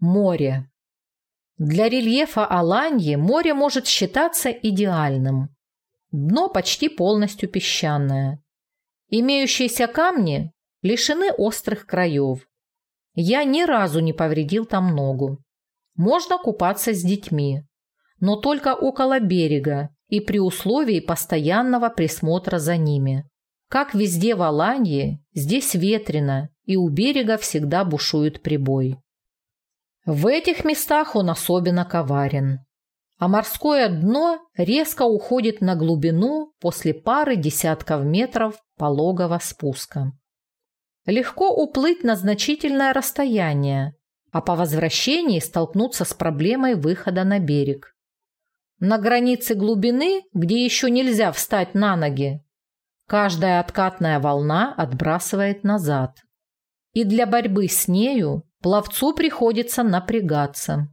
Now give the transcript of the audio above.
Море. Для рельефа Аланьи море может считаться идеальным. Дно почти полностью песчаное. Имеющиеся камни лишены острых краев. Я ни разу не повредил там ногу. Можно купаться с детьми, но только около берега и при условии постоянного присмотра за ними. Как везде в Аланье, здесь ветрено, и у берега всегда бушует прибой. В этих местах он особенно коварен. А морское дно резко уходит на глубину после пары десятков метров пологого спуска. Легко уплыть на значительное расстояние, а по возвращении столкнуться с проблемой выхода на берег. На границе глубины, где еще нельзя встать на ноги, каждая откатная волна отбрасывает назад. И для борьбы с нею пловцу приходится напрягаться.